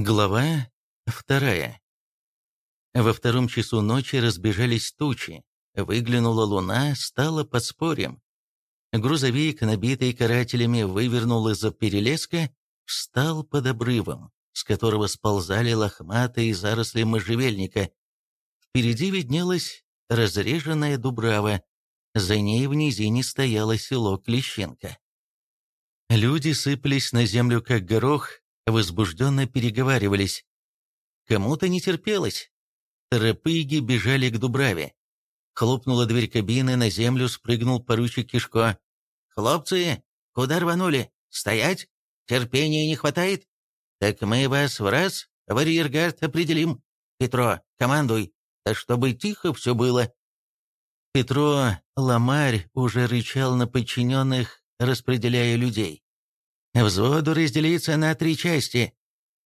Глава вторая. Во втором часу ночи разбежались тучи, выглянула луна, стала подспорьем. Грузовик, набитый карателями, вывернул из-за перелеска, встал под обрывом, с которого сползали лохматые заросли можжевельника. Впереди виднелась разреженная дубрава, за ней в низине стояло село Клещенко. Люди сыпались на землю, как горох, возбужденно переговаривались. Кому-то не терпелось. Рапыги бежали к Дубраве. Хлопнула дверь кабины, на землю спрыгнул поручик Кишко. «Хлопцы, куда рванули? Стоять? Терпения не хватает? Так мы вас в раз в арьергард определим. Петро, командуй, да чтобы тихо все было». Петро Ламарь уже рычал на подчиненных, распределяя людей. Взводу разделиться на три части.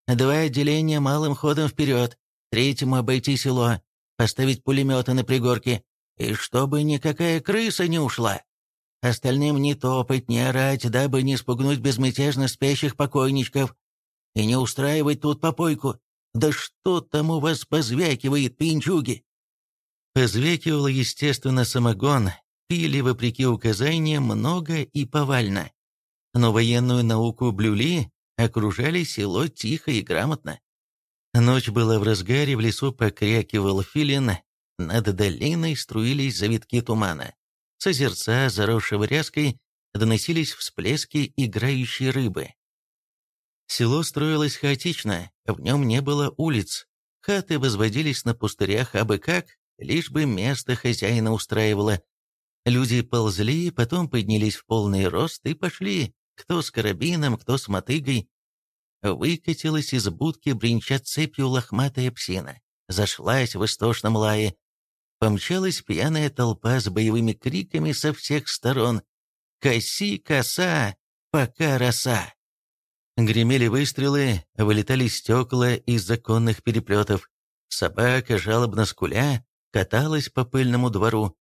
Два отделения малым ходом вперед, третьему обойти село, поставить пулеметы на пригорке, и чтобы никакая крыса не ушла. Остальным не топать, не орать, дабы не спугнуть безмятежно спящих покойничков. И не устраивать тут попойку. Да что там у вас позвякивает, пинчуги? Позвякивало, естественно, самогон. Пили, вопреки указаниям, много и повально но военную науку блюли, окружали село тихо и грамотно. Ночь была в разгаре, в лесу покрякивал филин, над долиной струились завитки тумана. С озерца, заросшего ряской, доносились всплески играющей рыбы. Село строилось хаотично, в нем не было улиц. Хаты возводились на пустырях абы как, лишь бы место хозяина устраивало. Люди ползли, потом поднялись в полный рост и пошли, кто с карабином, кто с мотыгой. Выкатилась из будки, бренча цепью лохматая псина. Зашлась в истошном лае. Помчалась пьяная толпа с боевыми криками со всех сторон. «Коси, коса! Пока роса!» Гремели выстрелы, вылетали стекла из законных переплетов. Собака, жалобно скуля, каталась по пыльному двору.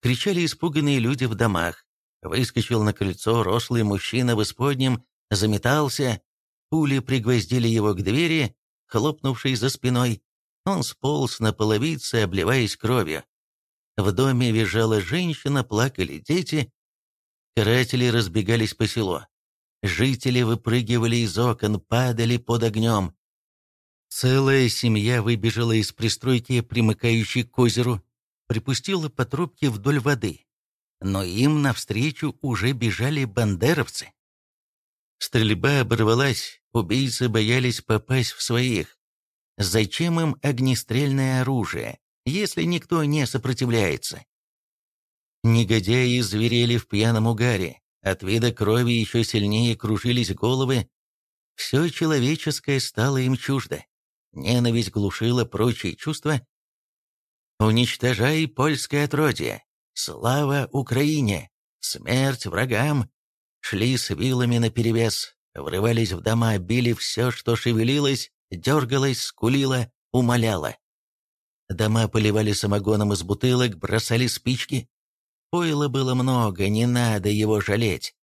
Кричали испуганные люди в домах. Выскочил на крыльцо рослый мужчина в исподнем, заметался. Пули пригвоздили его к двери, хлопнувшей за спиной. Он сполз на половице, обливаясь кровью. В доме визжала женщина, плакали дети. Каратели разбегались по селу. Жители выпрыгивали из окон, падали под огнем. Целая семья выбежала из пристройки, примыкающей к озеру, припустила по трубке вдоль воды но им навстречу уже бежали бандеровцы. Стрельба оборвалась, убийцы боялись попасть в своих. Зачем им огнестрельное оружие, если никто не сопротивляется? Негодяи зверели в пьяном угаре, от вида крови еще сильнее кружились головы. Все человеческое стало им чуждо. Ненависть глушила прочие чувства. «Уничтожай польское отродье! Слава Украине! Смерть врагам! Шли с вилами наперевес, врывались в дома, били все, что шевелилось, дергалось, скулило, умоляло. Дома поливали самогоном из бутылок, бросали спички. Пойла было много, не надо его жалеть.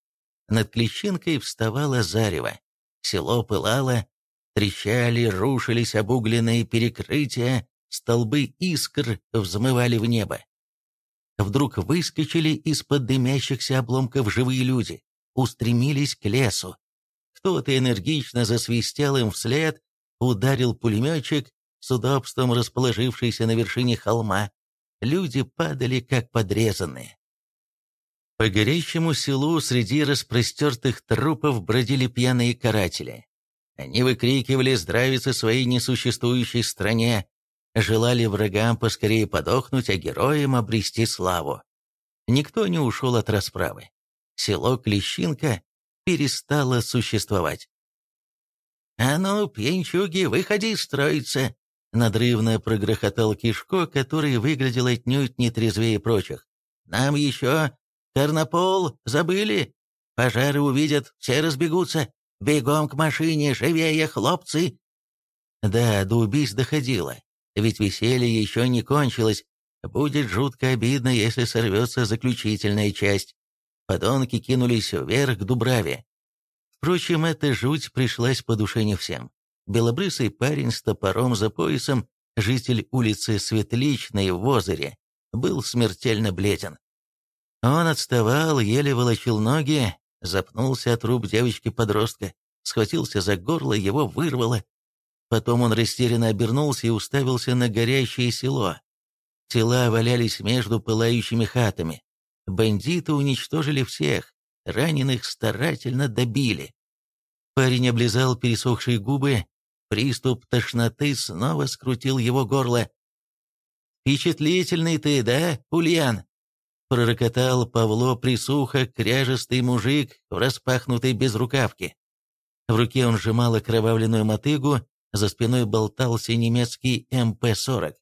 Над Клещинкой вставало зарево. Село пылало, трещали, рушились обугленные перекрытия, столбы искр взмывали в небо. Вдруг выскочили из-под дымящихся обломков живые люди, устремились к лесу. Кто-то энергично засвистел им вслед, ударил пулеметчик, с удобством расположившийся на вершине холма. Люди падали, как подрезанные. По горящему селу среди распростертых трупов бродили пьяные каратели. Они выкрикивали здравицы своей несуществующей стране, желали врагам поскорее подохнуть, а героям обрести славу. Никто не ушел от расправы. Село Клещинка перестало существовать. «А ну, пьянчуги, выходи строиться!» Надрывно прогрохотал Кишко, который выглядел отнюдь не трезвее прочих. «Нам еще... Тернопол забыли? Пожары увидят, все разбегутся. Бегом к машине, живее, хлопцы!» Да, до убийств доходило. Ведь веселье еще не кончилось. Будет жутко обидно, если сорвется заключительная часть. Подонки кинулись вверх к Дубраве. Впрочем, эта жуть пришлась по душе не всем. белобрысый парень с топором за поясом, житель улицы Светличной в Озере, был смертельно бледен. Он отставал, еле волочил ноги, запнулся от труп девочки-подростка, схватился за горло, его вырвало. Потом он растерянно обернулся и уставился на горящее село. Тела валялись между пылающими хатами. Бандиты уничтожили всех, раненых старательно добили. Парень облизал пересохшие губы, приступ тошноты снова скрутил его горло. «Впечатлительный ты, да, Ульян?» пророкотал Павло присухо, кряжестый мужик в распахнутой безрукавке. В руке он сжимал окровавленную мотыгу, за спиной болтался немецкий МП-40.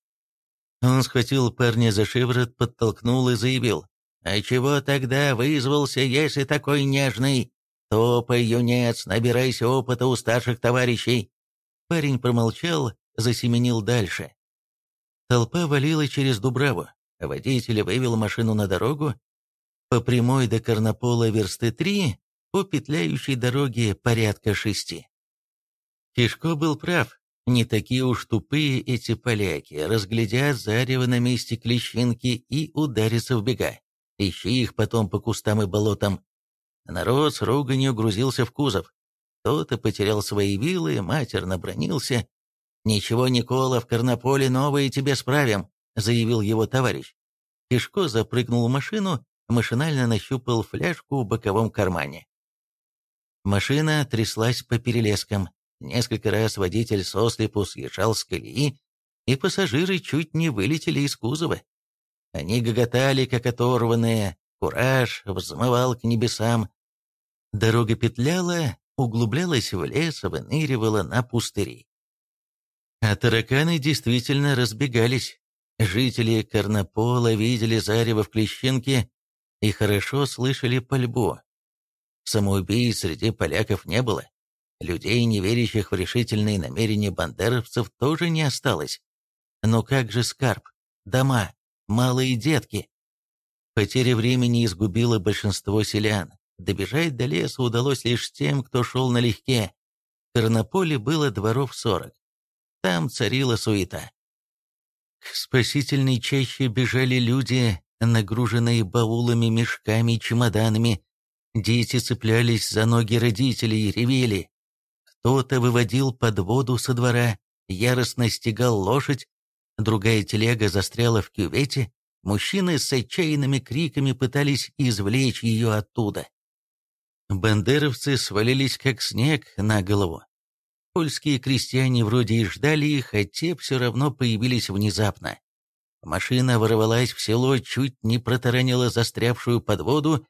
Он схватил парня за шиворот, подтолкнул и заявил. «А чего тогда вызвался, если такой нежный? Топай, юнец, набирайся опыта у старших товарищей». Парень промолчал, засеменил дальше. Толпа валила через Дубраву. Водитель вывел машину на дорогу. По прямой до Карнопола версты три, по петляющей дороге порядка шести. Кишко был прав. Не такие уж тупые эти поляки, разглядят зарево на месте клещинки и ударятся в бега. Ищи их потом по кустам и болотам. Народ с руганью грузился в кузов. Кто-то потерял свои вилы, матерно бронился. «Ничего, Никола, в Карнополе новые тебе справим», — заявил его товарищ. Кишко запрыгнул в машину, машинально нащупал фляжку в боковом кармане. Машина тряслась по перелескам. Несколько раз водитель сослепу съезжал с колеи, и пассажиры чуть не вылетели из кузова. Они гоготали, как оторванные, кураж взмывал к небесам. Дорога петляла, углублялась в лес, выныривала на пустыри. А тараканы действительно разбегались. Жители Карнопола видели зарево в Клещинке и хорошо слышали пальбу. Самоубийц среди поляков не было. Людей, не верящих в решительные намерения бандеровцев, тоже не осталось. Но как же скарб, дома, малые детки? Потеря времени изгубила большинство селян. Добежать до леса удалось лишь тем, кто шел налегке. В Карнополе было дворов сорок. Там царила суета. К спасительной чаще бежали люди, нагруженные баулами, мешками, чемоданами. Дети цеплялись за ноги родителей и ревели. Кто-то выводил под воду со двора, яростно стегал лошадь, другая телега застряла в кювете, мужчины с отчаянными криками пытались извлечь ее оттуда. Бандеровцы свалились как снег на голову. Польские крестьяне вроде и ждали их, а те все равно появились внезапно. Машина ворвалась в село, чуть не протаранила застрявшую под воду.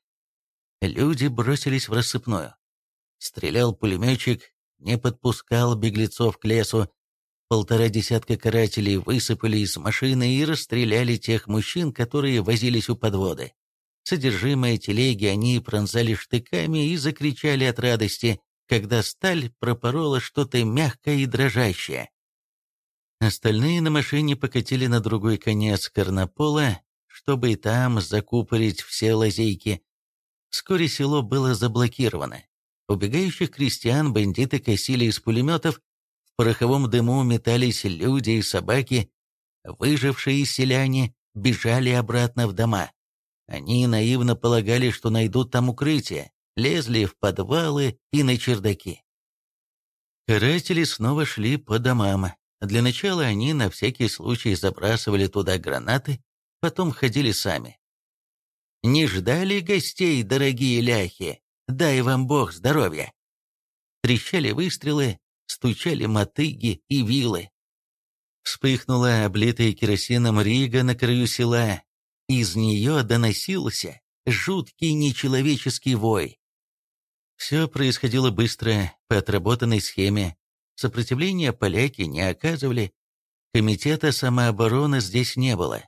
Люди бросились в рассыпную. Стрелял пулеметчик, не подпускал беглецов к лесу. Полтора десятка карателей высыпали из машины и расстреляли тех мужчин, которые возились у подводы. Содержимое телеги они пронзали штыками и закричали от радости, когда сталь пропорола что-то мягкое и дрожащее. Остальные на машине покатили на другой конец Карнопола, чтобы и там закупорить все лазейки. Вскоре село было заблокировано. Убегающих крестьян бандиты косили из пулеметов, в пороховом дыму метались люди и собаки, выжившие селяне бежали обратно в дома. Они наивно полагали, что найдут там укрытие, лезли в подвалы и на чердаки. Каратели снова шли по домам. Для начала они на всякий случай забрасывали туда гранаты, потом ходили сами. «Не ждали гостей, дорогие ляхи?» Дай вам Бог здоровья!» Трещали выстрелы, стучали мотыги и вилы. Вспыхнула облитая керосином Рига на краю села. Из нее доносился жуткий нечеловеческий вой. Все происходило быстро, по отработанной схеме. Сопротивления поляки не оказывали. Комитета самообороны здесь не было.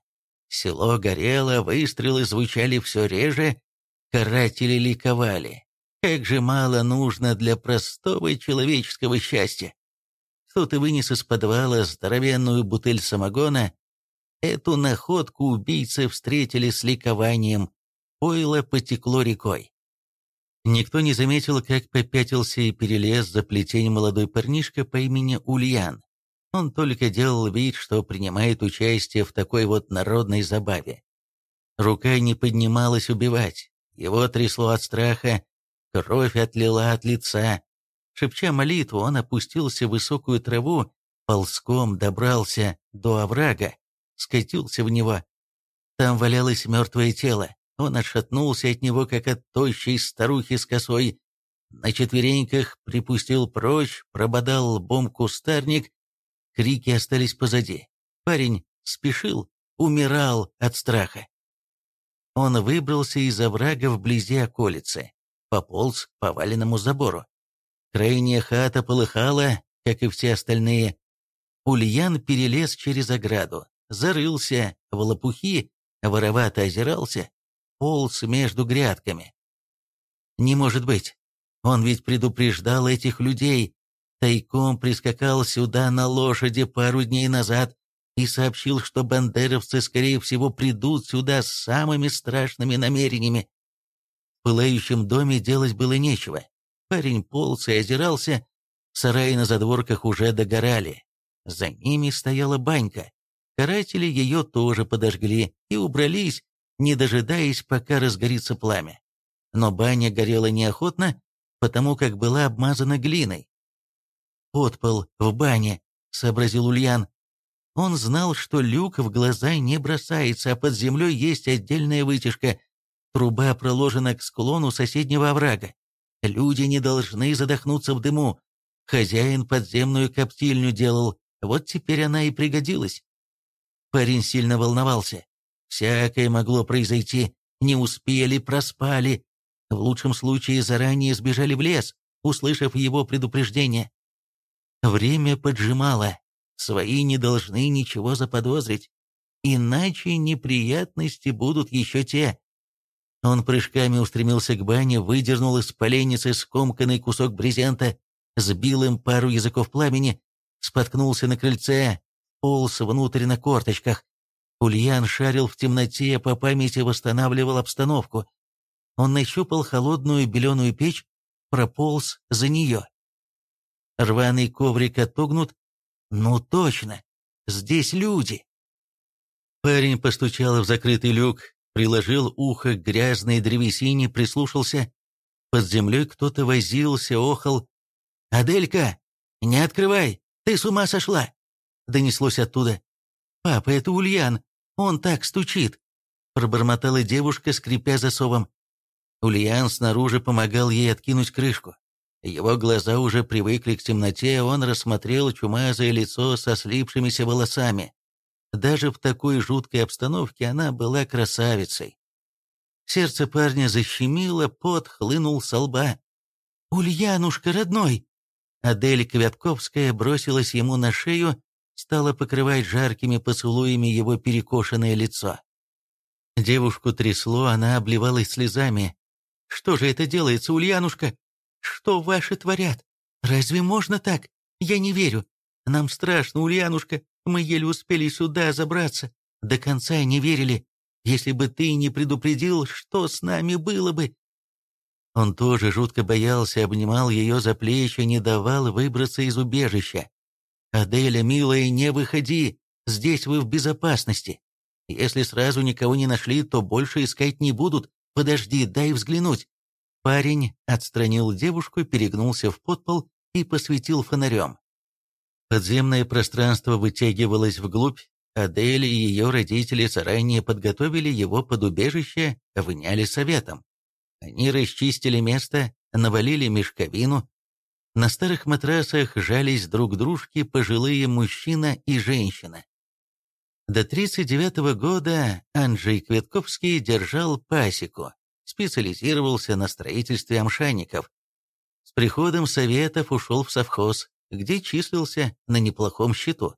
Село горело, выстрелы звучали все реже, каратели ликовали. Как же мало нужно для простого человеческого счастья. Кто-то вынес из подвала здоровенную бутыль самогона. Эту находку убийцы встретили с ликованием. Пойло потекло рекой. Никто не заметил, как попятился и перелез за плетень молодой парнишка по имени Ульян. Он только делал вид, что принимает участие в такой вот народной забаве. Рука не поднималась убивать, его трясло от страха, кровь отлила от лица. Шепча молитву, он опустился в высокую траву, ползком добрался до оврага, скатился в него. Там валялось мертвое тело. Он отшатнулся от него, как от тощей старухи с косой. На четвереньках припустил прочь, прободал лбом кустарник. Крики остались позади. Парень спешил, умирал от страха. Он выбрался из оврага вблизи околицы, пополз к поваленному забору. Крайняя хата полыхала, как и все остальные. Ульян перелез через ограду, зарылся в лопухи, воровато озирался, полз между грядками. Не может быть. Он ведь предупреждал этих людей. Тайком прискакал сюда на лошади пару дней назад и сообщил, что бандеровцы, скорее всего, придут сюда с самыми страшными намерениями. Пылающем доме делать было нечего. Парень полз и озирался, сараи на задворках уже догорали. За ними стояла банька. Каратели ее тоже подожгли и убрались, не дожидаясь, пока разгорится пламя. Но баня горела неохотно, потому как была обмазана глиной. «Подпол в бане», — сообразил Ульян. Он знал, что люк в глаза не бросается, а под землей есть отдельная вытяжка. Труба проложена к склону соседнего оврага. Люди не должны задохнуться в дыму. Хозяин подземную коптильню делал, вот теперь она и пригодилась. Парень сильно волновался. Всякое могло произойти. Не успели, проспали. В лучшем случае заранее сбежали в лес, услышав его предупреждение. Время поджимало. Свои не должны ничего заподозрить. Иначе неприятности будут еще те. Он прыжками устремился к бане, выдернул из поленницы скомканный кусок брезента, сбил им пару языков пламени, споткнулся на крыльце, полз внутрь на корточках. Ульян шарил в темноте, по памяти восстанавливал обстановку. Он нащупал холодную беленую печь, прополз за нее. Рваный коврик отогнут. Ну точно, здесь люди. Парень постучал в закрытый люк, приложил ухо к грязной древесине, прислушался. Под землей кто-то возился, охал. «Аделька, не открывай, ты с ума сошла!» Донеслось оттуда. «Папа, это Ульян, он так стучит!» Пробормотала девушка, скрипя засовом. Ульян снаружи помогал ей откинуть крышку. Его глаза уже привыкли к темноте, он рассмотрел чумазое лицо со слипшимися волосами. Даже в такой жуткой обстановке она была красавицей. Сердце парня защемило, пот хлынул со лба. «Ульянушка, родной!» Адель Квятковская бросилась ему на шею, стала покрывать жаркими поцелуями его перекошенное лицо. Девушку трясло, она обливалась слезами. «Что же это делается, Ульянушка? Что ваши творят? Разве можно так? Я не верю. Нам страшно, Ульянушка. Мы еле успели сюда забраться. До конца не верили. Если бы ты не предупредил, что с нами было бы?» Он тоже жутко боялся, обнимал ее за плечи, не давал выбраться из убежища. «Аделя, милая, не выходи, здесь вы в безопасности. Если сразу никого не нашли, то больше искать не будут. Подожди, дай взглянуть». Парень отстранил девушку, перегнулся в подпол и посветил фонарем. Подземное пространство вытягивалось вглубь, Адель и ее родители заранее подготовили его под убежище, вняли советом. Они расчистили место, навалили мешковину, на старых матрасах жались друг к дружке пожилые мужчина и женщина. До 1939 года Анджей Кветковский держал пасеку, специализировался на строительстве амшаников. С приходом Советов ушел в совхоз, где числился на неплохом счету.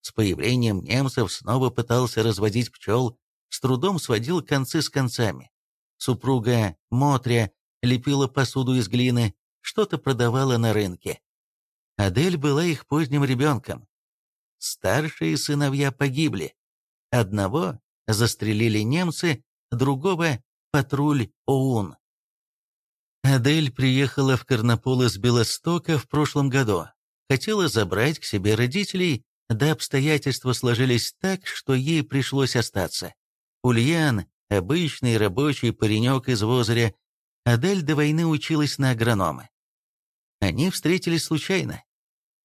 С появлением немцев снова пытался разводить пчел, с трудом сводил концы с концами. Супруга Мотря лепила посуду из глины, что-то продавала на рынке. Адель была их поздним ребенком. Старшие сыновья погибли. Одного застрелили немцы, другого — патруль ОУН. Адель приехала в Карнопол из Белостока в прошлом году. Хотела забрать к себе родителей, да обстоятельства сложились так, что ей пришлось остаться. Ульян, обычный рабочий паренек из Возыря, Адель до войны училась на агронома. Они встретились случайно.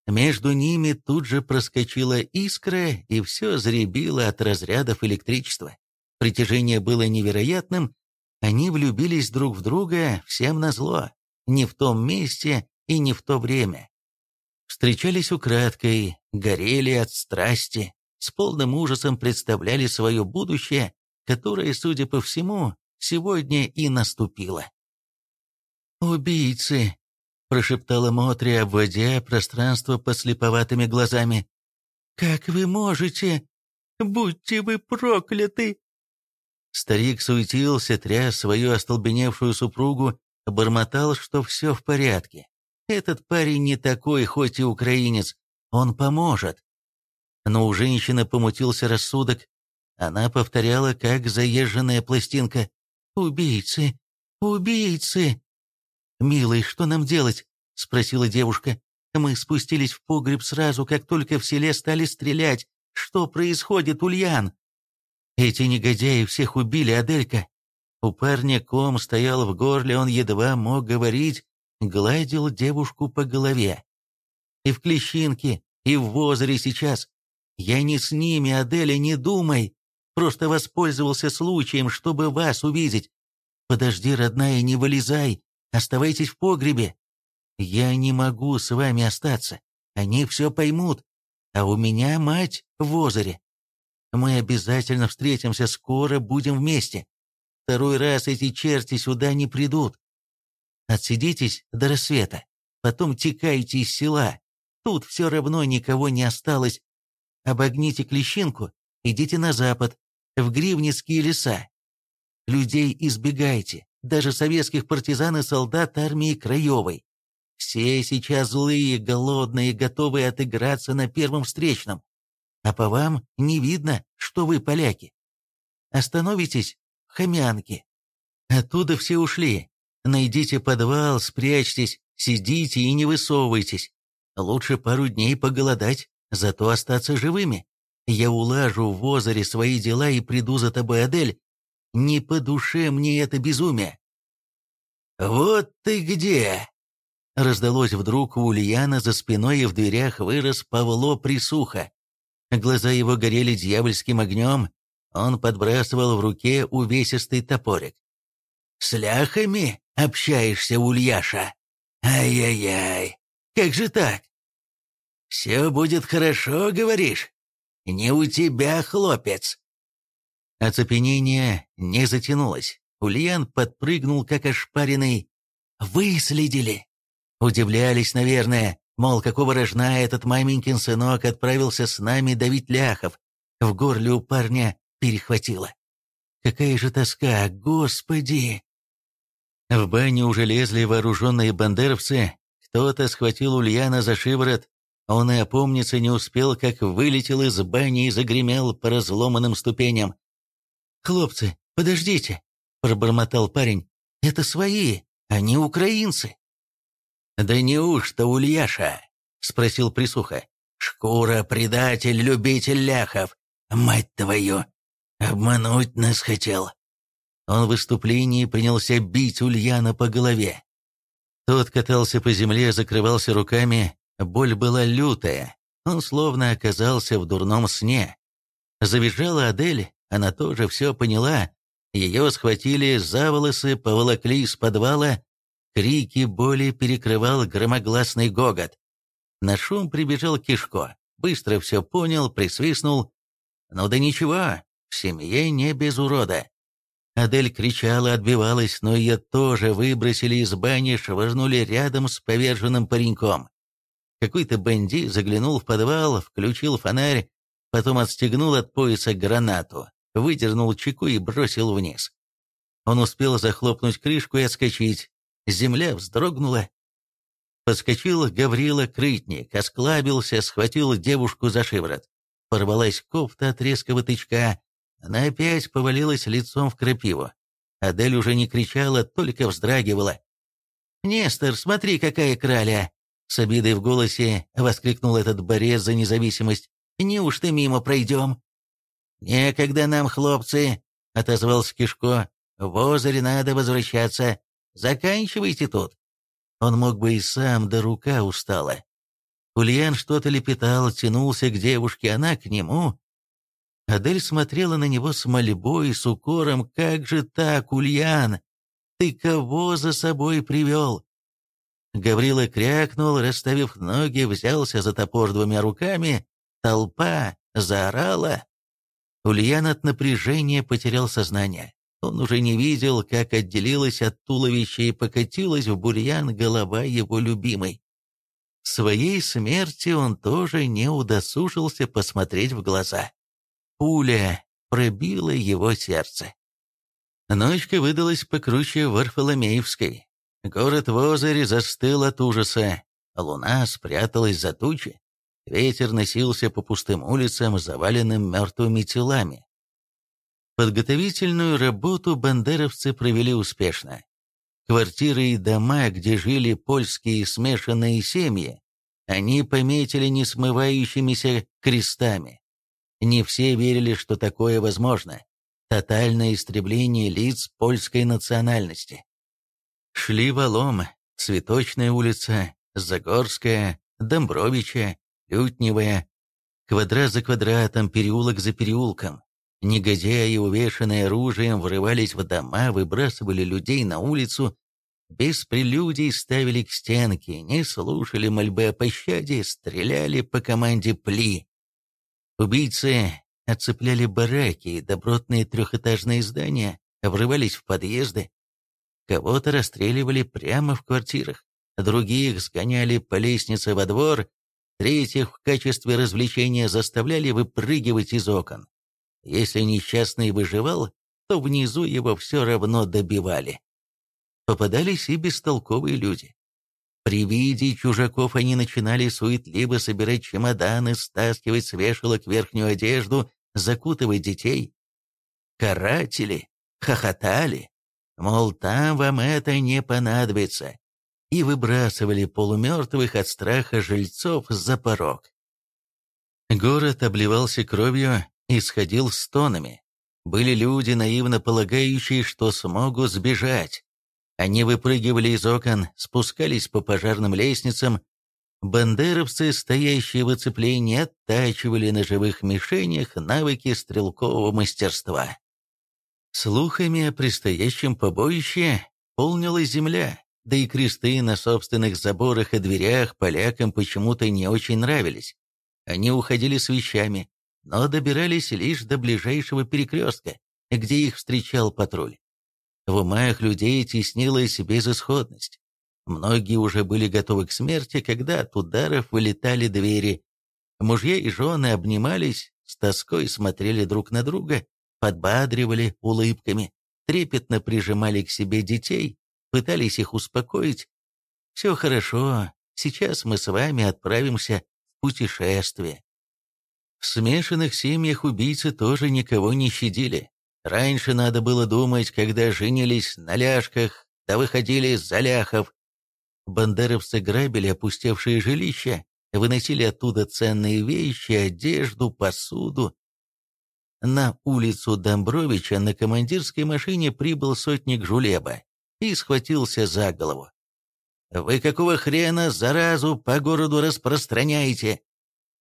Между ними тут же проскочила искра, и все заребило от разрядов электричества. Притяжение было невероятным, они влюбились друг в друга всем назло, не в том месте и не в то время. Встречались украдкой, горели от страсти, с полным ужасом представляли свое будущее, которое, судя по всему, сегодня и наступило. «Убийцы!» — прошептала Мотри, обводя пространство послеповатыми глазами. «Как вы можете? Будьте вы прокляты!» Старик суетился, тряс свою остолбеневшую супругу, бормотал, что все в порядке. Этот парень не такой, хоть и украинец, он поможет. Но у женщины помутился рассудок. Она повторяла, как заезженная пластинка. «Убийцы! Убийцы!» «Милый, что нам делать?» — спросила девушка. «Мы спустились в погреб сразу, как только в селе стали стрелять. Что происходит, Ульян?» Эти негодяи всех убили, Аделька. У парня ком стоял в горле, он едва мог говорить, гладил девушку по голове. И в Клещинке, и в Возере сейчас. Я не с ними, Аделя, не думай. Просто воспользовался случаем, чтобы вас увидеть. Подожди, родная, не вылезай. Оставайтесь в погребе. Я не могу с вами остаться. Они все поймут. А у меня мать в озере. Мы обязательно встретимся, скоро будем вместе. Второй раз эти черти сюда не придут. Отсидитесь до рассвета, потом текайте из села. Тут все равно никого не осталось. Обогните Клещинку, идите на запад, в Гривницкие леса. Людей избегайте, даже советских партизан и солдат армии Краевой. Все сейчас злые, голодные, готовые отыграться на первом встречном а по вам не видно, что вы поляки. Остановитесь в Хомянке. Оттуда все ушли. Найдите подвал, спрячьтесь, сидите и не высовывайтесь. Лучше пару дней поголодать, зато остаться живыми. Я улажу в озере свои дела и приду за тобой, Адель. Не по душе мне это безумие. «Вот ты где!» Раздалось вдруг у Ульяна за спиной, и в дверях вырос Павло Присуха. Глаза его горели дьявольским огнем, он подбрасывал в руке увесистый топорик. «С ляхами общаешься, Ульяша? Ай-яй-яй, как же так? Все будет хорошо, говоришь? Не у тебя, хлопец!» Оцепенение не затянулось. Ульян подпрыгнул, как ошпаренный. «Выследили!» Удивлялись, наверное. Мол, какого рожна этот маменькин сынок отправился с нами давить ляхов. В горле у парня перехватило. Какая же тоска, господи! В баню уже лезли вооруженные бандеровцы. Кто-то схватил Ульяна за шиворот. Он и опомниться не успел, как вылетел из бани и загремел по разломанным ступеням. «Хлопцы, подождите!» — пробормотал парень. «Это свои, они украинцы!» «Да неужто Ульяша?» — спросил присуха. «Шкура, предатель, любитель ляхов! Мать твою! Обмануть нас хотел!» Он в выступлении принялся бить Ульяна по голове. Тот катался по земле, закрывался руками, боль была лютая, он словно оказался в дурном сне. Завизжала Адель, она тоже все поняла. Ее схватили за волосы, поволокли из подвала, Крики боли перекрывал громогласный гогот. На шум прибежал Кишко, быстро все понял, присвистнул. «Ну да ничего, в семье не без урода». Адель кричала, отбивалась, но ее тоже выбросили из бани, швырнули рядом с поверженным пареньком. Какой-то бандит заглянул в подвал, включил фонарь, потом отстегнул от пояса гранату, выдернул чеку и бросил вниз. Он успел захлопнуть крышку и отскочить, Земля вздрогнула. Подскочил Гаврила Крытник, осклабился, схватил девушку за шиворот. Порвалась кофта от резкого тычка. Она опять повалилась лицом в крапиву. Адель уже не кричала, только вздрагивала. «Нестор, смотри, какая краля!» С обидой в голосе воскликнул этот борец за независимость. «Неужто мимо пройдем?» «Некогда нам, хлопцы!» — отозвался Кишко. «В озере надо возвращаться. Заканчивайте тут». Он мог бы и сам, да рука устала. Ульян что-то лепетал, тянулся к девушке, она к нему. Адель смотрела на него с мольбой, с укором. «Как же так, Ульян? Ты кого за собой привел?» Гаврила крякнул, расставив ноги, взялся за топор двумя руками. Толпа заорала. Ульян от напряжения потерял сознание. Он уже не видел, как отделилась от туловища и покатилась в бурьян голова его любимой. Своей смерти он тоже не удосужился посмотреть в глаза. Пуля пробила его сердце. Ночка выдалась покруче Варфоломеевской. Город в озере застыл от ужаса. Луна спряталась за тучи. Ветер носился по пустым улицам, заваленным мертвыми телами. Подготовительную работу бандеровцы провели успешно. Квартиры и дома, где жили польские смешанные семьи, они пометили несмывающимися крестами. Не все верили, что такое возможно. Тотальное истребление лиц польской национальности. Шли валом, Цветочная улица, Загорская, Домбровича, Лютневая, квадрат за квадратом, переулок за переулком. Негодяи, увешанные оружием, врывались в дома, выбрасывали людей на улицу, без прелюдий ставили к стенке, не слушали мольбы о пощаде, стреляли по команде «Пли». Убийцы отцепляли бараки и добротные трехэтажные здания, врывались в подъезды. Кого-то расстреливали прямо в квартирах, других сгоняли по лестнице во двор, третьих в качестве развлечения заставляли выпрыгивать из окон. Если несчастный выживал, то внизу его все равно добивали. Попадались и бестолковые люди. При виде чужаков они начинали суетливо собирать чемоданы, стаскивать с вешалок верхнюю одежду, закутывать детей. Каратели хохотали, мол, там вам это не понадобится, и выбрасывали полумертвых от страха жильцов за порог. Город обливался кровью и сходил стонами. Были люди, наивно полагающие, что смогут сбежать. Они выпрыгивали из окон, спускались по пожарным лестницам. Бандеровцы, стоящие в оцеплении, оттачивали на живых мишенях навыки стрелкового мастерства. Слухами о предстоящем побоище полнилась земля, да и кресты на собственных заборах и дверях полякам почему-то не очень нравились. Они уходили с вещами, но добирались лишь до ближайшего перекрестка, где их встречал патруль. В умах людей теснилась безысходность. Многие уже были готовы к смерти, когда от ударов вылетали двери. Мужья и жены обнимались, с тоской смотрели друг на друга, подбадривали улыбками, трепетно прижимали к себе детей, пытались их успокоить. «Все хорошо, сейчас мы с вами отправимся в путешествие». В смешанных семьях убийцы тоже никого не щадили. Раньше надо было думать, когда женились на ляжках, да выходили за ляхов. Бандеровцы грабили опустевшие жилища, выносили оттуда ценные вещи, одежду, посуду. На улицу Домбровича на командирской машине прибыл сотник Жулеба и схватился за голову. «Вы какого хрена заразу по городу распространяете?»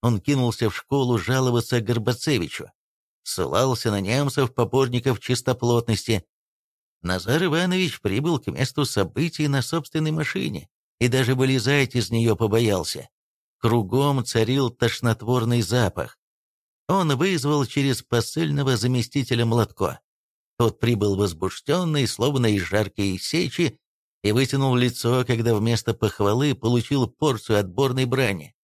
Он кинулся в школу жаловаться Горбацевичу ссылался на немцев, поборников чистоплотности. Назар Иванович прибыл к месту событий на собственной машине и даже вылезать из нее побоялся. Кругом царил тошнотворный запах. Он вызвал через посыльного заместителя Младко. Тот прибыл возбужденный, словно из жаркой сечи, и вытянул лицо, когда вместо похвалы получил порцию отборной брани.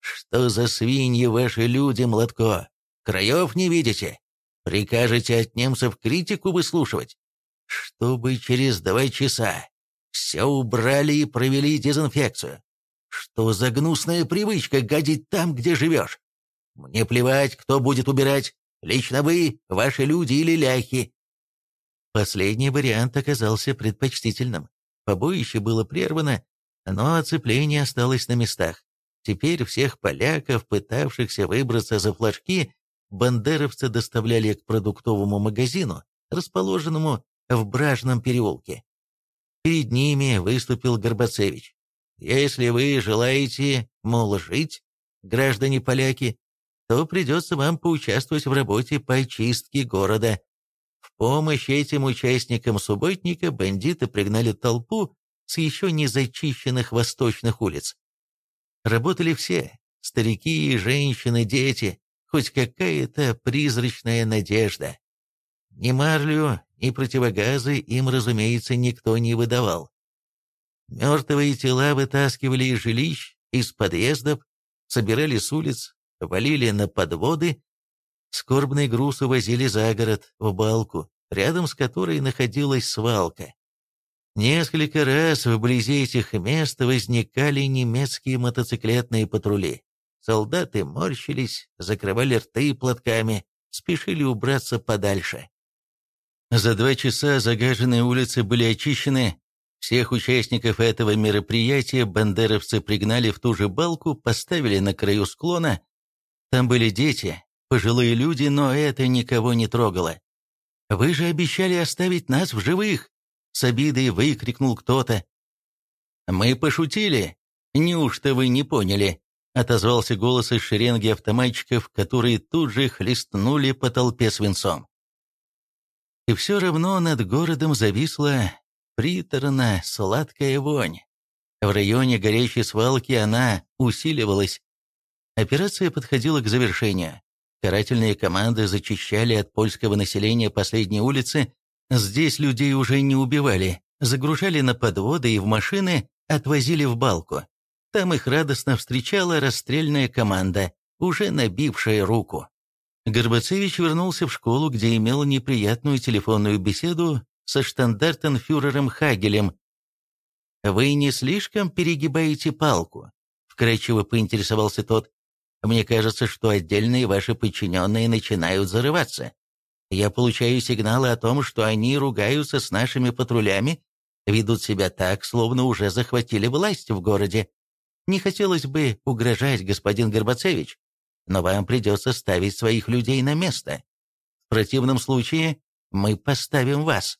«Что за свиньи ваши люди, Младко? Краев не видите? Прикажете от немцев критику выслушивать? Чтобы через два часа все убрали и провели дезинфекцию. Что за гнусная привычка гадить там, где живешь? Мне плевать, кто будет убирать. Лично вы, ваши люди или ляхи. Последний вариант оказался предпочтительным. побоище было прервано, но оцепление осталось на местах. Теперь всех поляков, пытавшихся выбраться за флажки, бандеровцы доставляли к продуктовому магазину, расположенному в Бражном переулке. Перед ними выступил Горбацевич. «Если вы желаете, мол, жить, граждане поляки, то придется вам поучаствовать в работе по очистке города. В помощь этим участникам субботника бандиты пригнали толпу с еще не зачищенных восточных улиц. Работали все – старики, женщины, дети, хоть какая-то призрачная надежда. Ни марлю, ни противогазы им, разумеется, никто не выдавал. Мертвые тела вытаскивали из жилищ, из подъездов, собирали с улиц, валили на подводы, скорбный груз увозили за город, в балку, рядом с которой находилась свалка. Несколько раз вблизи этих мест возникали немецкие мотоциклетные патрули. Солдаты морщились, закрывали рты платками, спешили убраться подальше. За два часа загаженные улицы были очищены. Всех участников этого мероприятия бандеровцы пригнали в ту же балку, поставили на краю склона. Там были дети, пожилые люди, но это никого не трогало. «Вы же обещали оставить нас в живых!» С обидой выкрикнул кто-то. «Мы пошутили. Неужто вы не поняли?» Отозвался голос из шеренги автоматчиков, которые тут же хлестнули по толпе свинцом. И все равно над городом зависла приторная сладкая вонь. В районе горящей свалки она усиливалась. Операция подходила к завершению. Карательные команды зачищали от польского населения последние улицы, Здесь людей уже не убивали, загружали на подводы и в машины отвозили в балку. Там их радостно встречала расстрельная команда, уже набившая руку. Горбацевич вернулся в школу, где имел неприятную телефонную беседу со штандартенфюрером Хагелем. «Вы не слишком перегибаете палку?» — вкратчиво поинтересовался тот. «Мне кажется, что отдельные ваши подчиненные начинают зарываться. Я получаю сигналы о том, что они ругаются с нашими патрулями, ведут себя так, словно уже захватили власть в городе. Не хотелось бы угрожать, господин Горбацевич, но вам придется ставить своих людей на место. В противном случае мы поставим вас».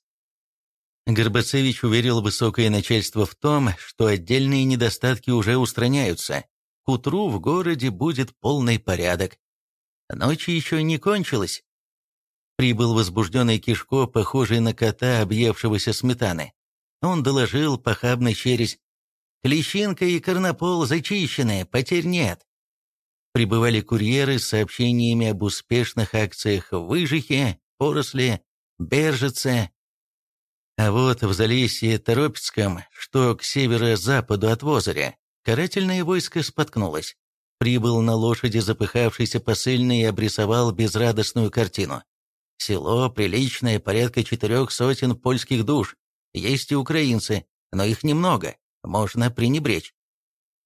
Горбацевич уверил высокое начальство в том, что отдельные недостатки уже устраняются. К утру в городе будет полный порядок. Ночь еще не кончилась. Прибыл возбужденный Кишко, похожий на кота, объевшегося сметаны. Он доложил, похабно чересь, «Клещинка и Корнопол зачищены, потерь нет». Прибывали курьеры с сообщениями об успешных акциях в Выжихе, Поросле, Бержице. А вот в Залесье Торопецком, что к северо-западу от Возаря, карательное войско споткнулось. Прибыл на лошади запыхавшийся посыльный и обрисовал безрадостную картину. Село приличное, порядка четырех сотен польских душ. Есть и украинцы, но их немного, можно пренебречь.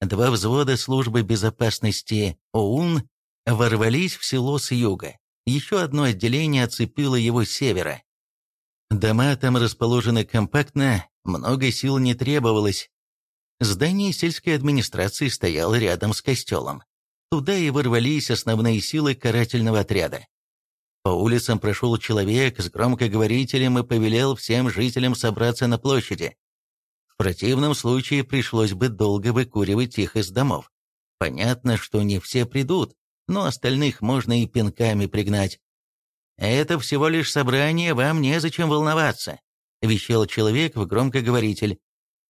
Два взвода службы безопасности ОУН ворвались в село с юга. Еще одно отделение оцепило его с севера. Дома там расположены компактно, много сил не требовалось. Здание сельской администрации стояло рядом с костелом. Туда и ворвались основные силы карательного отряда. По улицам прошел человек с громкоговорителем и повелел всем жителям собраться на площади. В противном случае пришлось бы долго выкуривать их из домов. Понятно, что не все придут, но остальных можно и пинками пригнать. «Это всего лишь собрание, вам незачем волноваться», — вещал человек в громкоговоритель.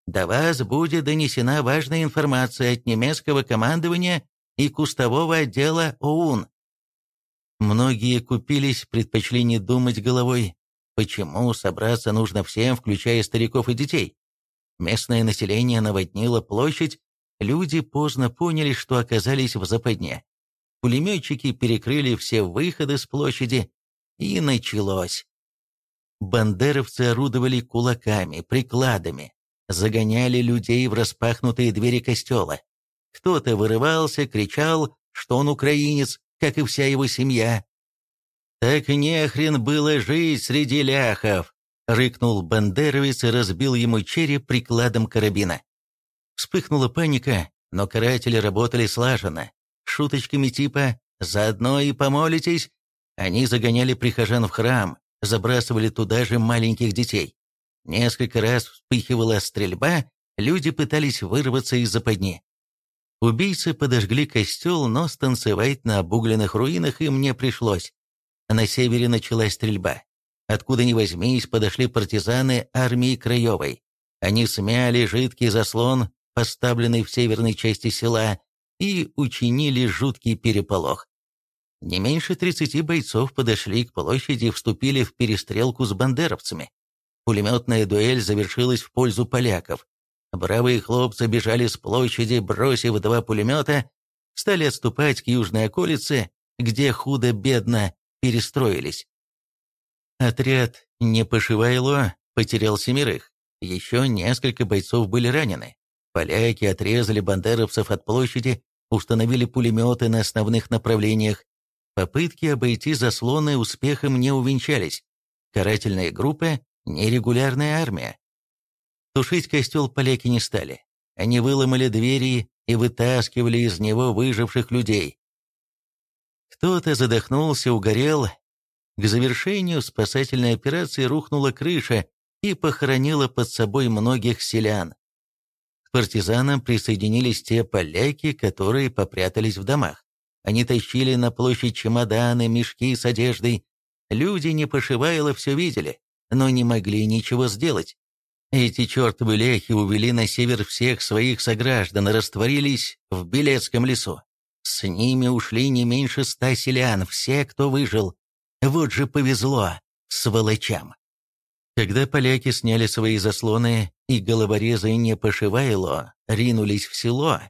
«До вас будет донесена важная информация от немецкого командования и кустового отдела ОУН. Многие купились, предпочли не думать головой. Почему собраться нужно всем, включая стариков и детей? Местное население наводнило площадь, люди поздно поняли, что оказались в западне. Пулеметчики перекрыли все выходы с площади, и началось. Бандеровцы орудовали кулаками, прикладами, загоняли людей в распахнутые двери костела. Кто-то вырывался, кричал, что он украинец, как и вся его семья. Так нехрен было жить среди ляхов. — рыкнул бандеровец и разбил ему череп прикладом карабина. Вспыхнула паника, но каратели работали слаженно. Шуточками типа «заодно и помолитесь» они загоняли прихожан в храм, забрасывали туда же маленьких детей. Несколько раз вспыхивала стрельба, люди пытались вырваться из западни. Убийцы подожгли костел, но станцевать на обугленных руинах им не пришлось. На севере началась стрельба. Откуда ни возьмись, подошли партизаны армии Краевой. Они смяли жидкий заслон, поставленный в северной части села, и учинили жуткий переполох. Не меньше 30 бойцов подошли к площади и вступили в перестрелку с бандеровцами. Пулеметная дуэль завершилась в пользу поляков. Бравые хлопцы бежали с площади, бросив два пулемета, стали отступать к южной околице, где худо-бедно перестроились. Отряд Непошивайло потерял семерых, еще несколько бойцов были ранены. Поляки отрезали бандеровцев от площади, установили пулеметы на основных направлениях. Попытки обойти заслоны успехом не увенчались. Карательная группа – нерегулярная армия. Тушить костел поляки не стали. Они выломали двери и вытаскивали из него выживших людей. Кто-то задохнулся, угорел. К завершению спасательной операции рухнула крыша и похоронила под собой многих селян. К партизанам присоединились те поляки, которые попрятались в домах. Они тащили на площадь чемоданы, мешки с одеждой. Люди не пошивайло все видели, но не могли ничего сделать. Эти чертовы ляхи увели на север всех своих сограждан и растворились в Белецком лесу. С ними ушли не меньше ста селян, все, кто выжил. Вот же повезло сволочам. Когда поляки сняли свои заслоны и головорезы не пошивайло, ринулись в село,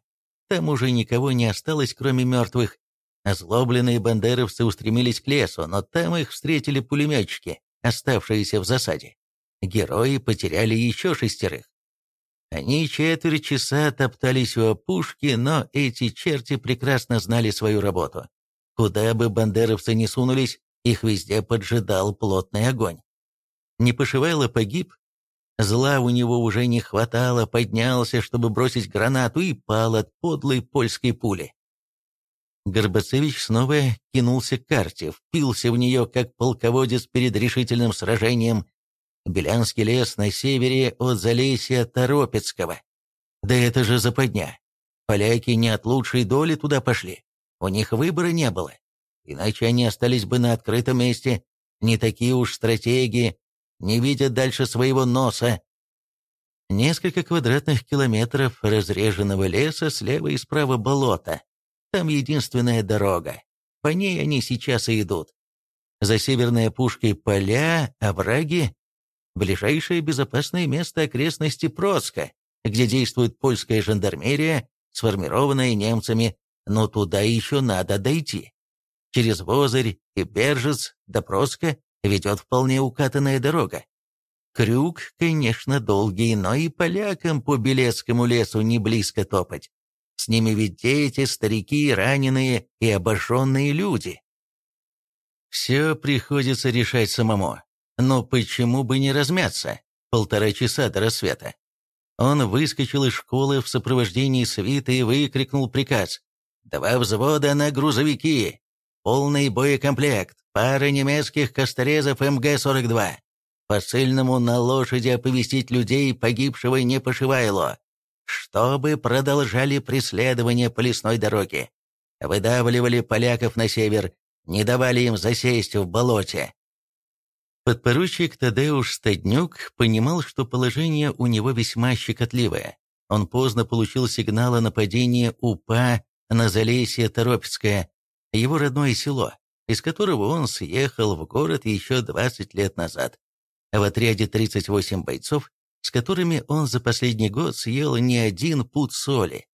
там уже никого не осталось, кроме мертвых. Озлобленные бандеровцы устремились к лесу, но там их встретили пулеметчики, оставшиеся в засаде герои потеряли еще шестерых. Они четверть часа топтались у опушки, но эти черти прекрасно знали свою работу. Куда бы бандеровцы ни сунулись, их везде поджидал плотный огонь. Непошивайло погиб, зла у него уже не хватало, поднялся, чтобы бросить гранату, и пал от подлой польской пули. Горбацевич снова кинулся к карте, впился в нее, как полководец перед решительным сражением, Белянский лес на севере от Залесья Торопецкого. Да это же западня. Поляки не от лучшей доли туда пошли. У них выбора не было. Иначе они остались бы на открытом месте. Не такие уж стратегии, не видят дальше своего носа. Несколько квадратных километров разреженного леса, слева и справа болото. Там единственная дорога. По ней они сейчас и идут. За северной опушкой поля, овраги Ближайшее безопасное место окрестности Процка, где действует польская жандармерия, сформированная немцами, но туда еще надо дойти. Через Возырь и Бержец до Процка ведет вполне укатанная дорога. Крюк, конечно, долгий, но и полякам по Белецкому лесу не близко топать. С ними ведь дети, старики, раненые и обожженные люди. Все приходится решать самому. Но почему бы не размяться? Полтора часа до рассвета. Он выскочил из школы в сопровождении свиты и выкрикнул приказ. «Два взвода на грузовики! Полный боекомплект! Пара немецких косторезов МГ-42! Посыльному на лошади оповестить людей, погибшего не пошивайло, чтобы продолжали преследование по лесной дороге. Выдавливали поляков на север, не давали им засесть в болоте. Подпоручик Тадеуш Стаднюк понимал, что положение у него весьма щекотливое. Он поздно получил сигнал о нападении УПА на Залесье Торопецкое, его родное село, из которого он съехал в город еще 20 лет назад. В отряде 38 бойцов, с которыми он за последний год съел не один пуд соли.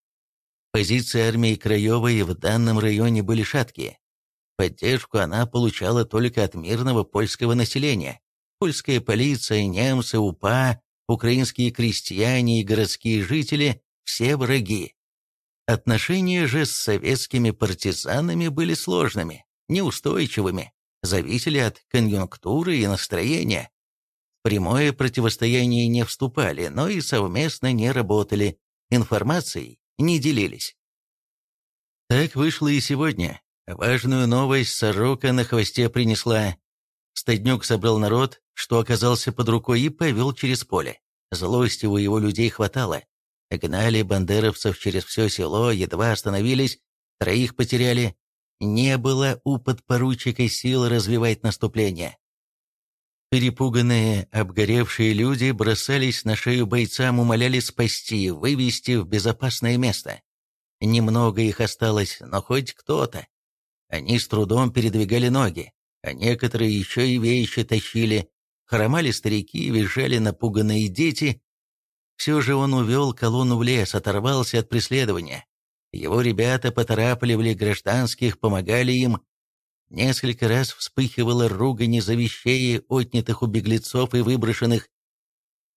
Позиции армии Краевой в данном районе были шаткие. Поддержку она получала только от мирного польского населения. Польская полиция, немцы, УПА, украинские крестьяне и городские жители – все враги. Отношения же с советскими партизанами были сложными, неустойчивыми, зависели от конъюнктуры и настроения. В прямое противостояние не вступали, но и совместно не работали, информацией не делились. Так вышло и сегодня. Важную новость сорока на хвосте принесла. Стаднюк собрал народ, что оказался под рукой, и повел через поле. Злости у его людей хватало. Гнали бандеровцев через все село, едва остановились, троих потеряли. Не было у подпоручика сил развивать наступление. Перепуганные, обгоревшие люди бросались на шею бойцам, умоляли спасти, вывести в безопасное место. Немного их осталось, но хоть кто-то. Они с трудом передвигали ноги, а некоторые еще и вещи тащили. Хромали старики, визжали напуганные дети. Все же он увел колонну в лес, оторвался от преследования. Его ребята поторапливали гражданских, помогали им. Несколько раз вспыхивала ругань из-за вещей, отнятых у беглецов и выброшенных.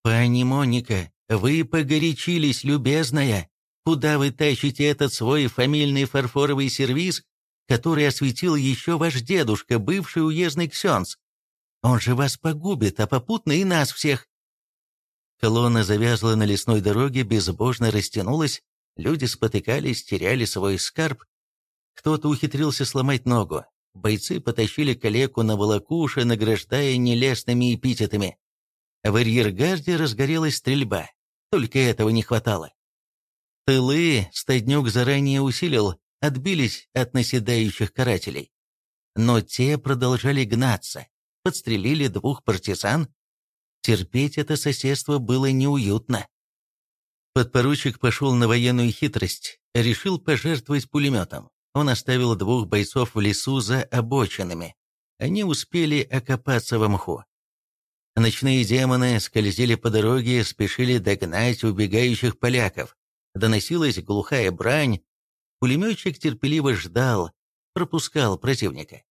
«Пани Моника, вы погорячились, любезная!» Куда вы тащите этот свой фамильный фарфоровый сервиз, который осветил еще ваш дедушка, бывший уездный ксенц? Он же вас погубит, а попутно и нас всех. Колонна завязла на лесной дороге, безбожно растянулась, люди спотыкались, теряли свой скарб. Кто-то ухитрился сломать ногу. Бойцы потащили калеку на волокуши, награждая нелестными эпитетами. В арьергарде разгорелась стрельба. Только этого не хватало. Тылы Стаднюк заранее усилил, отбились от наседающих карателей. Но те продолжали гнаться, подстрелили двух партизан. Терпеть это соседство было неуютно. Подпоручик пошел на военную хитрость, решил пожертвовать пулеметом. Он оставил двух бойцов в лесу за обочинами. Они успели окопаться в мху. Ночные демоны скользили по дороге, спешили догнать убегающих поляков. Доносилась глухая брань. Пулеметчик терпеливо ждал, пропускал противника.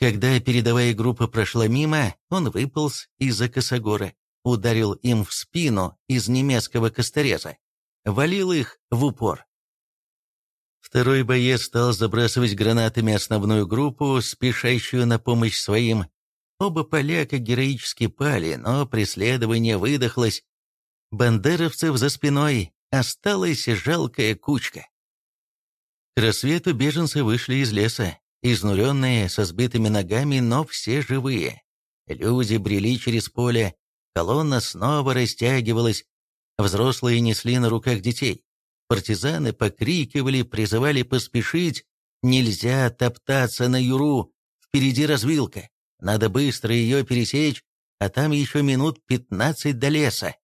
Когда передовая группа прошла мимо, он выполз из-за косогора, ударил им в спину из немецкого костореза, валил их в упор. Второй боец стал забрасывать гранатами основную группу, спешащую на помощь своим. Оба поляка героически пали, но преследование выдохлось. Бандеровцев за спиной осталась жалкая кучка. К рассвету беженцы вышли из леса, изнуренные, со сбитыми ногами, но все живые. Люди брели через поле, колонна снова растягивалась, взрослые несли на руках детей. Партизаны покрикивали, призывали поспешить, нельзя топтаться на юру, впереди развилка, надо быстро ее пересечь, а там еще минут пятнадцать до леса.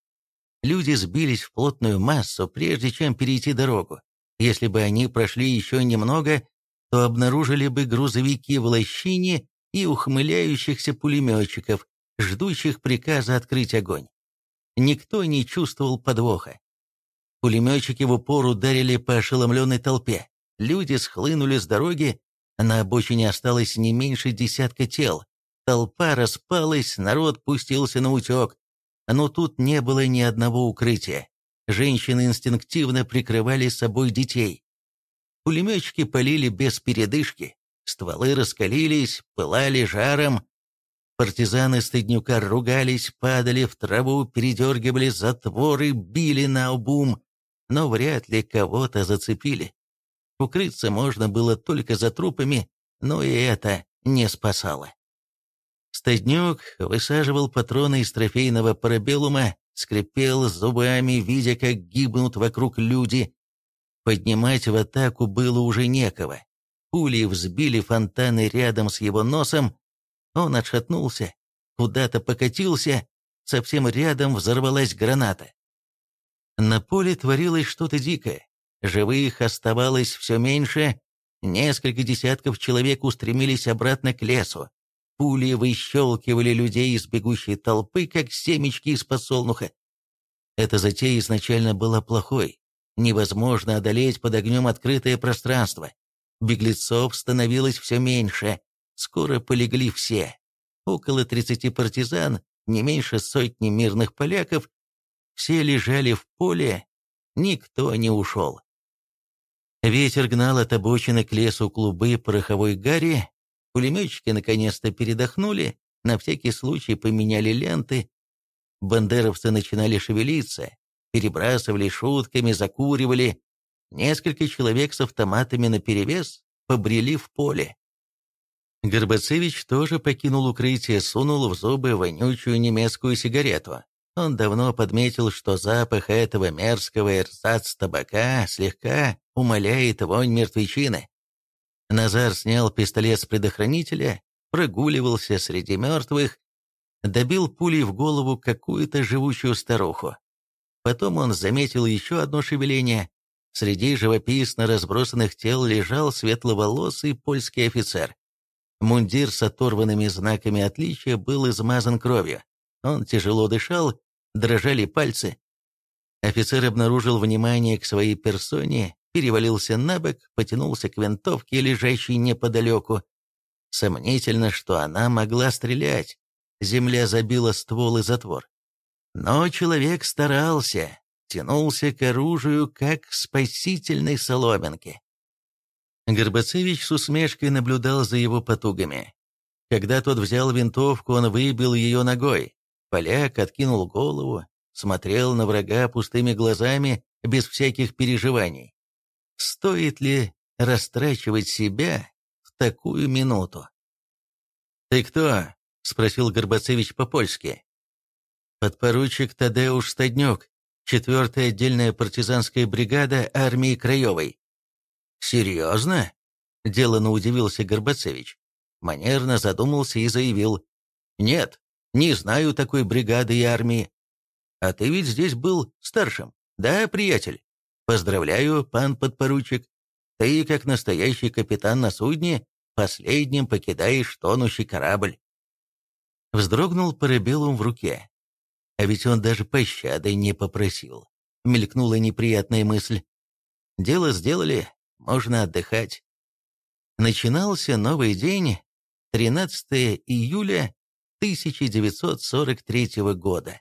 Люди сбились в плотную массу, прежде чем перейти дорогу. Если бы они прошли еще немного, то обнаружили бы грузовики в лощине и ухмыляющихся пулеметчиков, ждущих приказа открыть огонь. Никто не чувствовал подвоха. Пулеметчики в упор ударили по ошеломленной толпе. Люди схлынули с дороги, на обочине осталось не меньше десятка тел. Толпа распалась, народ пустился на утек. Но тут не было ни одного укрытия. Женщины инстинктивно прикрывали собой детей. Пулеметчики полили без передышки, стволы раскалились, пылали жаром. Партизаны стыднюка ругались, падали в траву, передергивали затворы, били на обум, но вряд ли кого-то зацепили. Укрыться можно было только за трупами, но и это не спасало. Стаднюк высаживал патроны из трофейного парабеллума, скрипел зубами, видя, как гибнут вокруг люди. Поднимать в атаку было уже некого. Пули взбили фонтаны рядом с его носом. Он отшатнулся, куда-то покатился, совсем рядом взорвалась граната. На поле творилось что-то дикое. Живых оставалось все меньше, несколько десятков человек устремились обратно к лесу. Пули выщелкивали людей из бегущей толпы, как семечки из подсолнуха. Эта затея изначально была плохой. Невозможно одолеть под огнем открытое пространство. Беглецов становилось все меньше. Скоро полегли все. Около 30 партизан, не меньше сотни мирных поляков. Все лежали в поле, никто не ушел. Ветер гнал от обочины к лесу клубы пороховой гари, Пулеметчики наконец-то передохнули, на всякий случай поменяли ленты. Бандеровцы начинали шевелиться, перебрасывали шутками, закуривали. Несколько человек с автоматами наперевес побрели в поле. Горбацевич тоже покинул укрытие, сунул в зубы вонючую немецкую сигарету. Он давно подметил, что запах этого мерзкого эрзац табака слегка умаляет вонь мертвечины. Назар снял пистолет с предохранителя, прогуливался среди мертвых, добил пулей в голову какую-то живучую старуху. Потом он заметил еще одно шевеление. Среди живописно разбросанных тел лежал светловолосый польский офицер. Мундир с оторванными знаками отличия был измазан кровью. Он тяжело дышал, дрожали пальцы. Офицер обнаружил внимание к своей персоне, перевалился на бок, потянулся к винтовке, лежащей неподалеку. Сомнительно, что она могла стрелять. Земля забила ствол и затвор. Но человек старался, тянулся к оружию, как к спасительной соломинке. Горбацевич с усмешкой наблюдал за его потугами. Когда тот взял винтовку, он выбил ее ногой. Поляк откинул голову, смотрел на врага пустыми глазами, без всяких переживаний. Стоит ли растрачивать себя в такую минуту? «Ты кто?» — спросил Горбацевич по-польски. «Подпоручик Тадеуш Стаднюк, четвертая отдельная партизанская бригада армии Краевой». «Серьезно?» — делано удивился Горбацевич. Манерно задумался и заявил. «Нет, не знаю такой бригады и армии. А ты ведь здесь был старшим, да, приятель? Поздравляю, пан подпоручик. Ты, как настоящий капитан на судне, последним покидаешь тонущий корабль». Вздрогнул парабеллум в руке. А ведь он даже пощады не попросил. Мелькнула неприятная мысль. Дело сделали, можно отдыхать. Начинался новый день, 13 июля 1943 года.